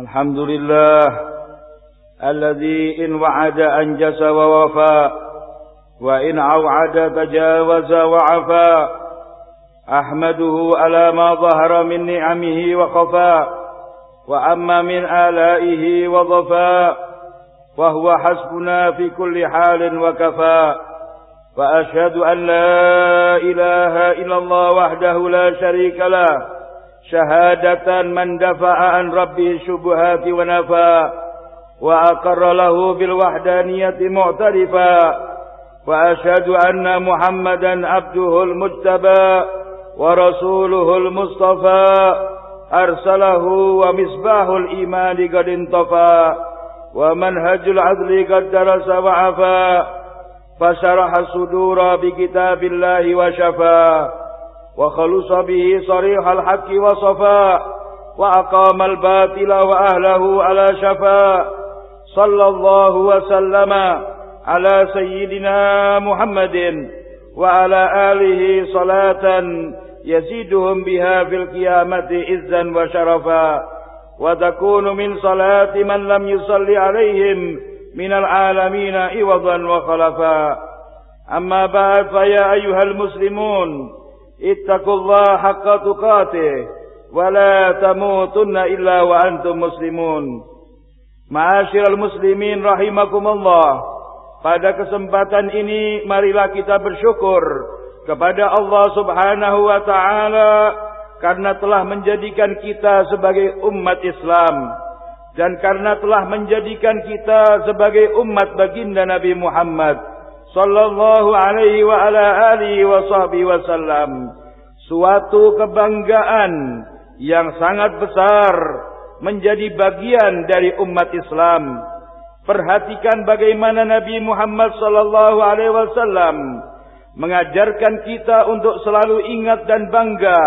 الحمد لله الذي إن وعد أنجس ووفى وإن أوعد تجاوز وعفى. أحمده على ما ظهر من نعمه وخفى وأما من آلائه وضفى وهو حسبنا في كل حال وكفى. وأشهد أن لا إله إلا الله وحده لا شريك له شهادة من دفع عن ربه الشبهات ونفى وأقر له بالوحدانية معترفا وأشهد أن محمدا عبده المجتبى ورسوله المصطفى أرسله ومصباح الإيمان قد انطفى ومنهج العدل قد درس وعفى فشرح الصدور بكتاب الله وشفى وخلص به صريح الحق وصفا وأقام الباطل وأهله على شفا صلى الله وسلم على سيدنا محمد وعلى آله صلاة يزيدهم بها في القيامة عزا وشرفا وتكون من صلاة من لم يصل عليهم من العالمين عوضا وخلفا. أما بعد فيا أيها المسلمون ittaqullaha haqqa tuqatih wa la tamutunna illa wa antum muslimun. Ma'asyiral muslimin rahimakumullah. Pada kesempatan ini marilah kita bersyukur kepada Allah Subhanahu wa taala karena telah menjadikan kita sebagai umat Islam dan karena telah menjadikan kita sebagai umat baginda Nabi Muhammad sallallahu alaihi wasallam suatu kebanggaan yang sangat besar menjadi bagian dari umat Islam. Perhatikan bagaimana Nabi Muhammad sallallahu alaihi wasallam mengajarkan kita untuk selalu ingat dan bangga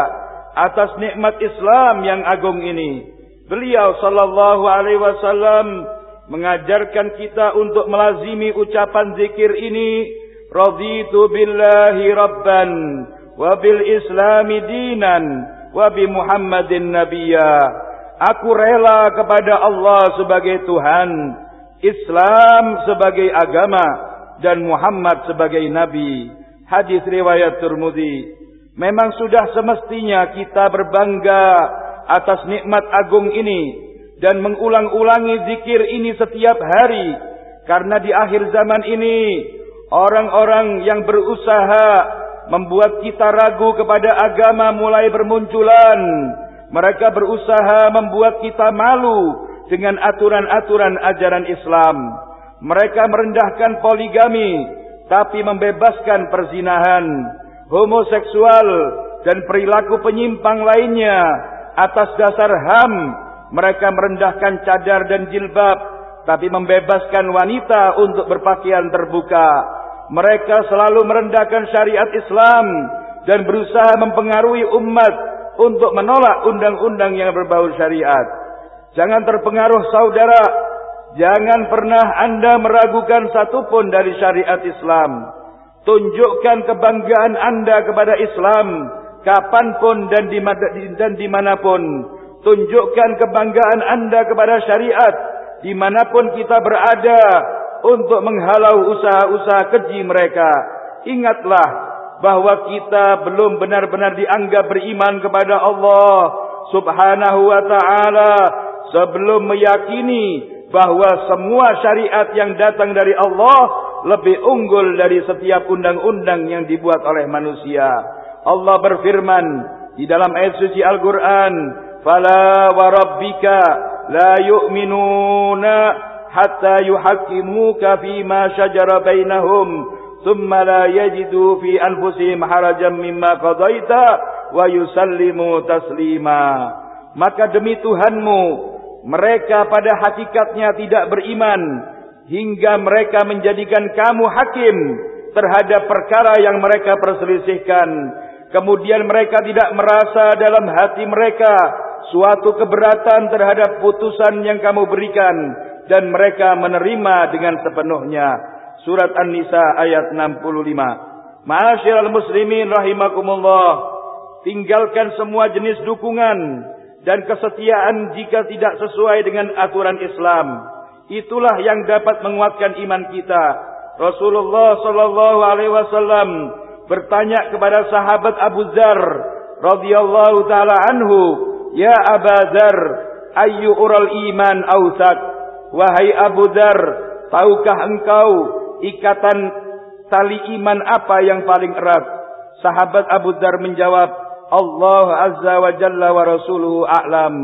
atas nikmat Islam yang agung ini. Beliau sallallahu alaihi wasallam mengajarkan kita untuk melazimi ucapan zikir ini raditu billahi rabban wa bil islami dinan wa bi muhammadin nabiyya. Aku rela kepada Allah sebagai Tuhan Islam sebagai agama dan Muhammad sebagai nabi. Hadis riwayat Tirmidzi. Memang sudah semestinya kita berbangga atas nikmat agung ini dan mengulang-ulangi zikir ini setiap hari. Karena di akhir zaman ini orang-orang yang berusaha membuat kita ragu kepada agama mulai bermunculan. Mereka berusaha membuat kita malu dengan aturan-aturan ajaran Islam. Mereka merendahkan poligami tapi membebaskan perzinahan homoseksual dan perilaku penyimpang lainnya atas dasar HAM mereka merendahkan cadar dan jilbab tapi membebaskan wanita untuk berpakaian terbuka. Mereka selalu merendahkan syariat Islam dan berusaha mempengaruhi umat untuk menolak undang-undang yang berbau syariat. Jangan terpengaruh saudara, jangan pernah Anda meragukan satupun dari syariat Islam. Tunjukkan kebanggaan Anda kepada Islam kapan pun dan di mana pun tunjukkan kebanggaan anda kepada syariat di mana pun kita berada untuk menghalau usaha-usaha keji mereka. Ingatlah bahwa kita belum benar-benar dianggap beriman kepada Allah subhanahu wa ta'ala sebelum meyakini bahwa semua syariat yang datang dari Allah lebih unggul dari setiap undang-undang yang dibuat oleh manusia. Allah berfirman di dalam ayat suci Al-Quran, فلا وربك لا يؤمنون حتى يحكموك فيما شجر بينهم ثم لا يجدوا في أنفسهم حرجا مما قضيت ويسلموا تسليما maka demi Tuhanmu mereka pada hakikatnya tidak beriman hingga mereka menjadikan kamu hakim terhadap perkara yang mereka perselisihkan kemudian mereka tidak merasa dalam hati mereka suatu keberatan terhadap putusan yang kamu berikan dan mereka menerima dengan sepenuhnya. Surat An-Nisa ayat 65. Ma'asyiral muslimin rahimakumullah. Tinggalkan semua jenis dukungan dan kesetiaan jika tidak sesuai dengan aturan Islam. Itulah yang dapat menguatkan iman kita. Rasulullah sallallahu alaihi wasallam bertanya kepada sahabat Abu Dzar radhiyallahu taala anhu, "Ya Abu Dzar, ayyu ural iman awsaq?" Wahai Abu Dzar, tahukah engkau ikatan tali iman apa yang paling erat? Sahabat Abu Dzar menjawab, Allah Azza wa Jalla wa Rasuluhu a'lam.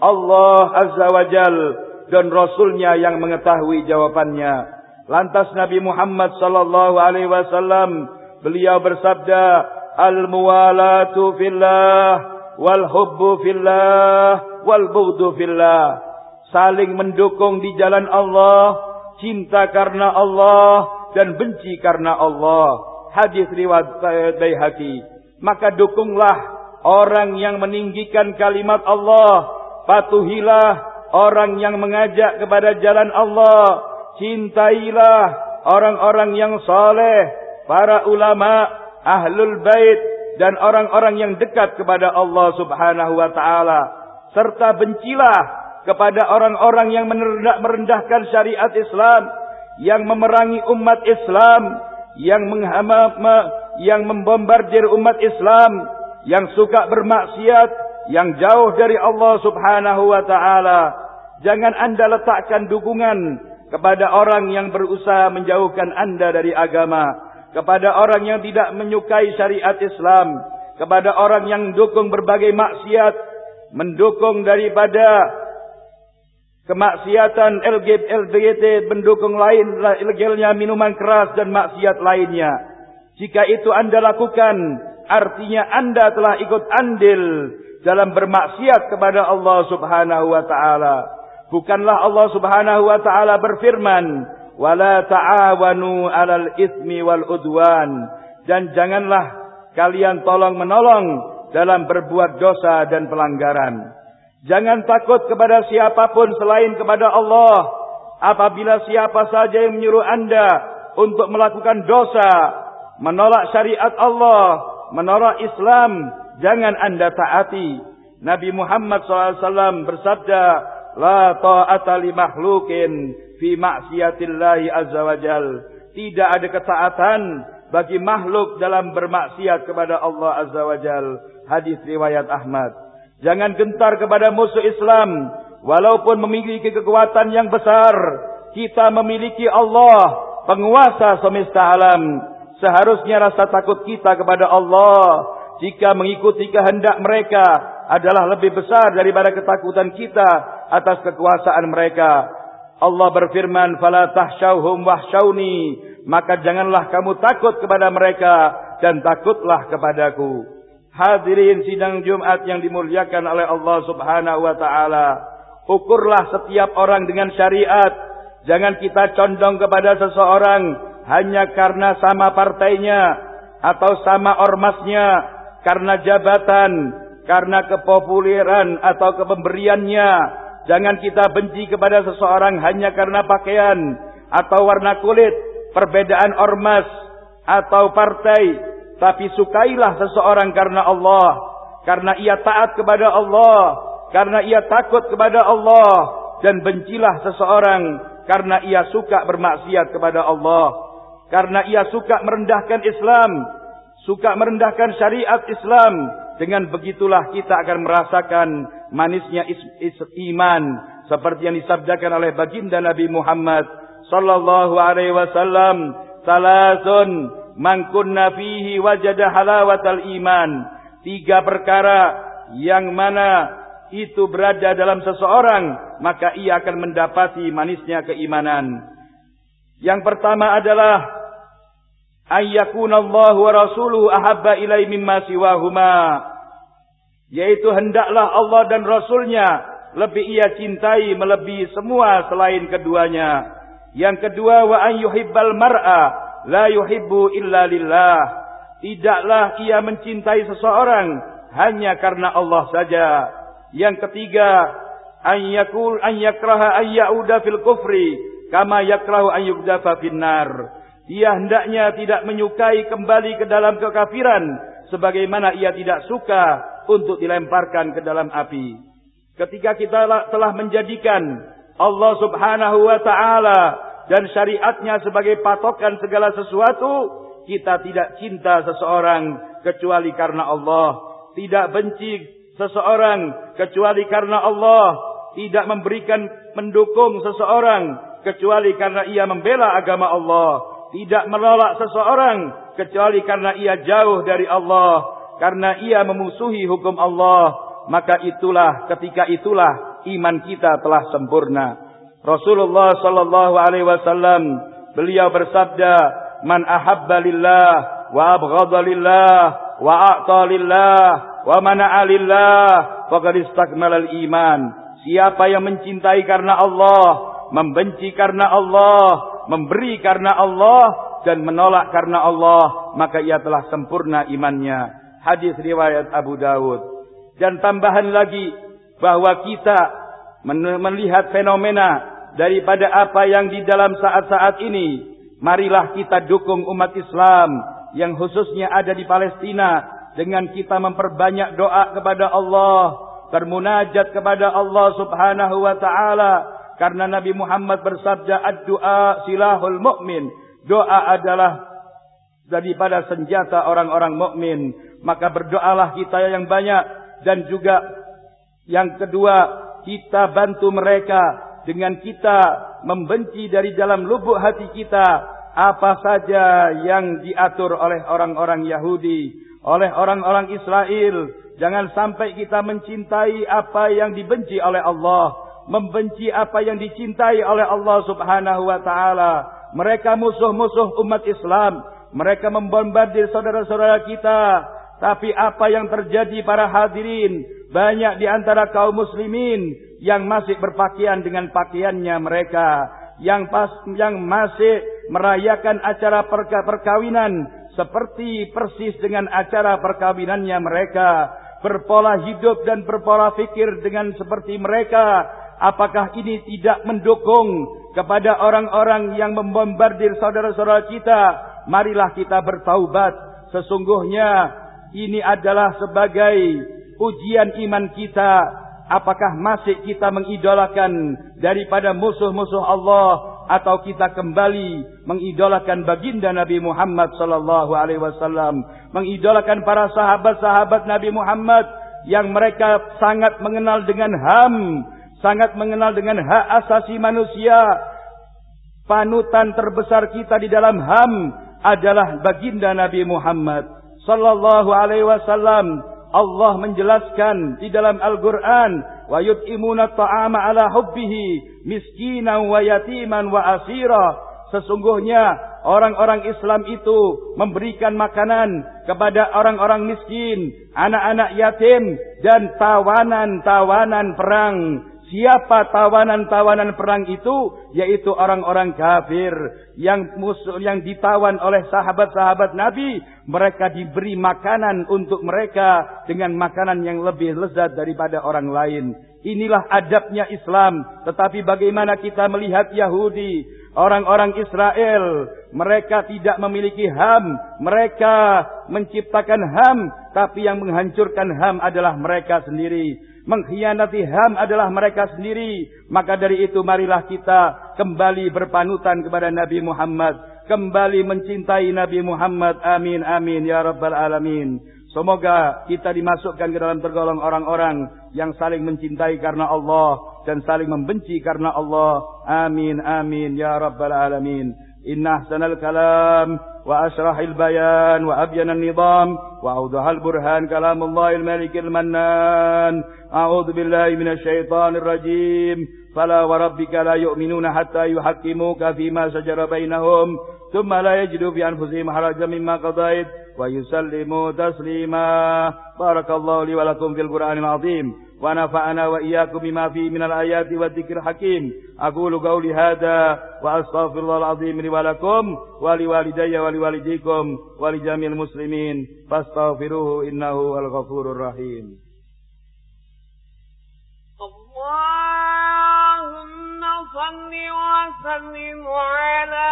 Allah Azza wa Jal dan Rasulnya yang mengetahui jawabannya. Lantas Nabi Muhammad sallallahu alaihi wasallam beliau bersabda, Al-muwalatu fillah wal hubbu fillah wal bughdu fillah. Saling mendukung di jalan Allah, cinta karena Allah dan benci karena Allah. Hadis riwayat Baihaqi. Maka dukunglah orang yang meninggikan kalimat Allah. Patuhilah orang yang mengajak kepada jalan Allah. Cintailah orang-orang yang saleh, para ulama, ahlul bait dan orang-orang yang dekat kepada Allah Subhanahu wa taala serta bencilah kepada orang-orang yang merendahkan syariat Islam yang memerangi umat Islam yang menghama yang membombardir umat Islam yang suka bermaksiat yang jauh dari Allah Subhanahu wa taala. Jangan Anda letakkan dukungan kepada orang yang berusaha menjauhkan Anda dari agama kepada orang yang tidak menyukai syariat Islam, kepada orang yang mendukung berbagai maksiat, mendukung daripada kemaksiatan LGBT, mendukung lain ilegalnya minuman keras dan maksiat lainnya. Jika itu Anda lakukan, artinya Anda telah ikut andil dalam bermaksiat kepada Allah Subhanahu wa taala. Bukanlah Allah Subhanahu wa taala berfirman, wala ta'awanu 'alal ismi wal udwan dan janganlah kalian tolong menolong dalam berbuat dosa dan pelanggaran. Jangan takut kepada siapapun selain kepada Allah. Apabila siapa saja yang menyuruh Anda untuk melakukan dosa, menolak syariat Allah, menolak Islam, jangan Anda taati. Nabi Muhammad SAW bersabda, La ta'ata li makhlukin fi maksiatillahi azza wajal. Tidak ada ketaatan bagi makhluk dalam bermaksiat kepada Allah azza wajal. Hadis riwayat Ahmad. Jangan gentar kepada musuh Islam walaupun memiliki kekuatan yang besar. Kita memiliki Allah, penguasa semesta alam. Seharusnya rasa takut kita kepada Allah jika mengikuti kehendak mereka adalah lebih besar daripada ketakutan kita atas kekuasaan mereka. Allah berfirman, "Fala tahsyauhum wahsyauni." Maka janganlah kamu takut kepada mereka dan takutlah kepadaku. Hadirin sidang Jumat yang dimuliakan oleh Allah Subhanahu wa taala. Ukurlah setiap orang dengan syariat. Jangan kita condong kepada seseorang hanya karena sama partainya atau sama ormasnya, karena jabatan, karena kepopuleran atau kepemberiannya Jangan kita benci kepada seseorang hanya karena pakaian atau warna kulit, perbedaan ormas atau partai, tapi sukailah seseorang karena Allah, karena ia taat kepada Allah, karena ia takut kepada Allah dan bencilah seseorang karena ia suka bermaksiat kepada Allah, karena ia suka merendahkan Islam, suka merendahkan syariat Islam, dengan begitulah kita akan merasakan manisnya is, is, iman. Seperti yang disabdakan oleh baginda Nabi Muhammad sallallahu alaihi wasallam salasun man kunna fihi wajada halawatal iman. Tiga perkara yang mana itu berada dalam seseorang maka ia akan mendapati manisnya keimanan. Yang pertama adalah ayyakunallahu wa rasuluhu ahabba ilai mimma siwahuma yaitu hendaklah Allah dan Rasulnya lebih ia cintai melebihi semua selain keduanya. Yang kedua wa an yuhibbal mar'a la yuhibbu illa lillah. Tidaklah ia mencintai seseorang hanya karena Allah saja. Yang ketiga an yakul an yakraha an yauda fil kufri kama yakrahu an yugdafa finnar. Ia hendaknya tidak menyukai kembali ke dalam kekafiran sebagaimana ia tidak suka untuk dilemparkan ke dalam api. Ketika kita telah menjadikan Allah subhanahu wa ta'ala dan syariatnya sebagai patokan segala sesuatu, kita tidak cinta seseorang kecuali karena Allah. Tidak benci seseorang kecuali karena Allah. Tidak memberikan mendukung seseorang kecuali karena ia membela agama Allah. Tidak menolak seseorang kecuali karena ia jauh dari Allah. Karena ia memusuhi hukum Allah maka itulah ketika itulah iman kita telah sempurna. Rasulullah sallallahu alaihi wasallam beliau bersabda, "Man ahabba lillah wa abghadha lillah wa a'ta lillah wa mana'a lillah faqad istakmala iman." Siapa yang mencintai karena Allah, membenci karena Allah, memberi karena Allah dan menolak karena Allah, maka ia telah sempurna imannya. Hadis riwayat Abu Dawud. Dan tambahan lagi bahwa kita melihat fenomena daripada apa yang di dalam saat-saat ini. Marilah kita dukung umat Islam yang khususnya ada di Palestina dengan kita memperbanyak doa kepada Allah, bermunajat kepada Allah Subhanahu wa taala karena Nabi Muhammad bersabda ad-du'a silahul mu'min. Doa adalah daripada senjata orang-orang mukmin. Maka berdoalah kita yang banyak dan juga yang kedua kita bantu mereka dengan kita membenci dari dalam lubuk hati kita apa saja yang diatur oleh orang-orang Yahudi, oleh orang-orang Israel. Jangan sampai kita mencintai apa yang dibenci oleh Allah, membenci apa yang dicintai oleh Allah Subhanahu wa taala. Mereka musuh-musuh umat Islam, mereka membombardir saudara-saudara kita tapi apa yang terjadi para hadirin, banyak di antara kaum muslimin yang masih berpakaian dengan pakaiannya mereka, yang pas yang masih merayakan acara perka, perkawinan seperti persis dengan acara perkawinannya mereka, berpola hidup dan berpola fikir dengan seperti mereka. Apakah ini tidak mendukung kepada orang-orang yang membombardir saudara-saudara kita? Marilah kita bertaubat. Sesungguhnya ini adalah sebagai ujian iman kita. Apakah masih kita mengidolakan daripada musuh-musuh Allah atau kita kembali mengidolakan baginda Nabi Muhammad sallallahu alaihi wasallam, mengidolakan para sahabat-sahabat Nabi Muhammad yang mereka sangat mengenal dengan HAM, sangat mengenal dengan hak asasi manusia. Panutan terbesar kita di dalam HAM adalah baginda Nabi Muhammad sallallahu alaihi wasallam Allah menjelaskan di dalam Al-Qur'an wa yut'imuna ta'ama ala hubbihi miskinan wa yatiman wa asira. Sesungguhnya orang-orang Islam itu memberikan makanan kepada orang-orang miskin anak-anak yatim dan tawanan-tawanan perang Siapa tawanan-tawanan perang itu? Yaitu orang-orang kafir yang musuh yang ditawan oleh sahabat-sahabat Nabi. Mereka diberi makanan untuk mereka dengan makanan yang lebih lezat daripada orang lain. Inilah adabnya Islam. Tetapi bagaimana kita melihat Yahudi, orang-orang Israel, mereka tidak memiliki HAM, mereka menciptakan HAM, tapi yang menghancurkan HAM adalah mereka sendiri mengkhianati HAM adalah mereka sendiri. Maka dari itu marilah kita kembali berpanutan kepada Nabi Muhammad. Kembali mencintai Nabi Muhammad. Amin, amin, ya Rabbal Alamin. Semoga kita dimasukkan ke dalam tergolong orang-orang yang saling mencintai karena Allah dan saling membenci karena Allah. Amin, amin, ya Rabbal Alamin. إن أحسن الكلام وأشرح البيان وأبين النظام وأوضح البرهان كلام الله الملك المنان. أعوذ بالله من الشيطان الرجيم. فلا وربك لا يؤمنون حتى يحكموك فيما شجر بينهم ثم لا يجدوا في أنفسهم حرجا مما قضيت ويسلموا تسليما. بارك الله لي ولكم في القرآن العظيم. ونفعنا وإياكم بما فيه من الآيات والذكر الحكيم أقول قولي هذا وأستغفر الله العظيم لي ولكم ولوالدي ولوالديكم ولجميع المسلمين فاستغفروه إنه هو الغفور الرحيم اللهم صل وسلم على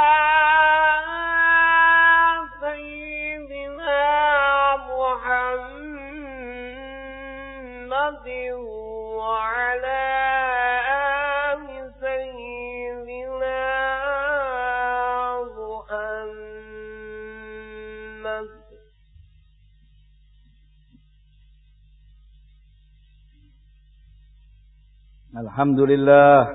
الحمد لله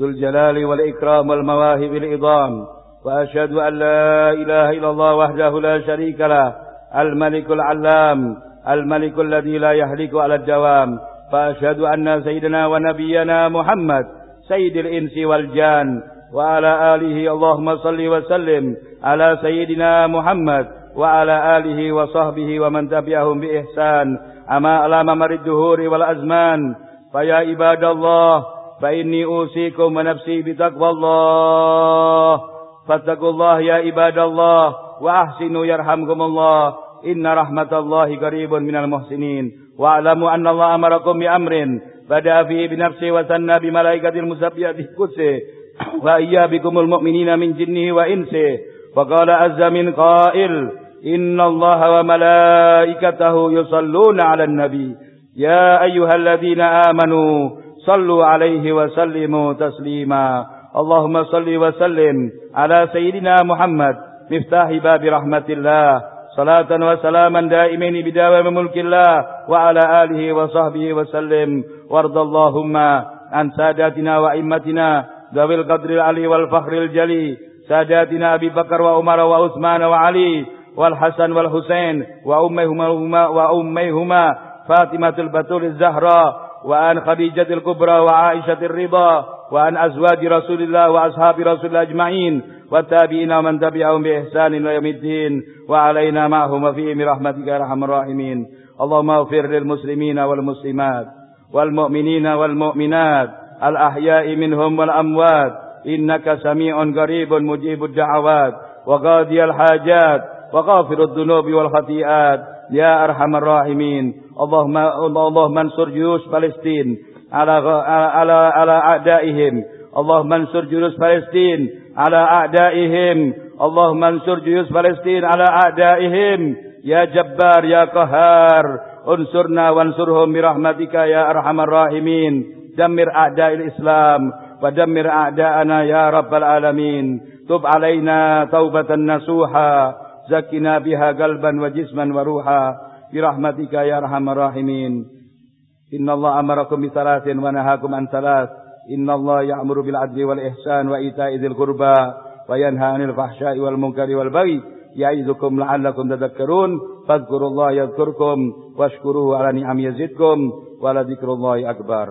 ذو الجلال والإكرام والمواهب العظام وأشهد أن لا إله إلا الله وحده لا شريك له الملك العلام الملك الذي لا يهلك على الدوام فأشهد أن سيدنا ونبينا محمد سيد الإنس والجان وعلى آله اللهم صل وسلم على سيدنا محمد وعلى آله وصحبه ومن تبعهم بإحسان أما على ممر الدهور والأزمان فيا عباد الله فإني أوصيكم ونفسي بتقوى الله. فاتقوا الله يا عباد الله وأحسنوا يرحمكم الله. إن رحمة الله قريب من المحسنين. واعلموا أن الله أمركم بأمر بدأ فيه بنفسه وثنى بملائكة المسبحة بقدسه وإيا بكم المؤمنين من جنه وإنسه فقال عز من قائل إن الله وملائكته يصلون على النبي. يا أيها الذين آمنوا صلوا عليه وسلموا تسليما. اللهم صل وسلم على سيدنا محمد مفتاح باب رحمة الله. صلاة وسلاما دائمين بدوام ملك الله وعلى آله وصحبه وسلم. وارض اللهم عن ساداتنا وأئمتنا ذوي القدر العلي والفخر الجلي ساداتنا أبي بكر وعمر وعثمان وعلي والحسن والحسين وأميهما, وأميهما فاطمة البتول الزهراء وعن خديجة الكبرى وعائشة الرضا وعن أزواج رسول الله وأصحاب رسول الله أجمعين والتابعين ومن تبعهم بإحسان إلى يوم الدين وعلينا معهم وفيهم رحمتك يا أرحم الراحمين. اللهم اغفر للمسلمين والمسلمات والمؤمنين والمؤمنات الأحياء منهم والأموات. إنك سميع قريب مجيب الدعوات وقاضي الحاجات وغافر الذنوب والخطيئات. يا أرحم الراحمين اللهم اللهم انصر جيوش فلسطين على على على أعدائهم اللهم انصر جيوش فلسطين على أعدائهم اللهم انصر جيوش فلسطين على أعدائهم يا جبار يا قهار انصرنا وانصرهم برحمتك يا أرحم الراحمين دمر أعداء الإسلام ودمر أعداءنا يا رب العالمين تب علينا توبة نصوحا زكنا بها قلبا وجسما وروحا برحمتك يا أرحم الراحمين. إن الله أمركم بثلاث ونهاكم عن ثلاث. إن الله يأمر بالعدل والإحسان وإيتاء ذي القربى وينهى عن الفحشاء والمنكر والبغي يعظكم لعلكم تذكرون. فاذكروا الله يذكركم واشكروه على نعم يزدكم ولذكر الله أكبر.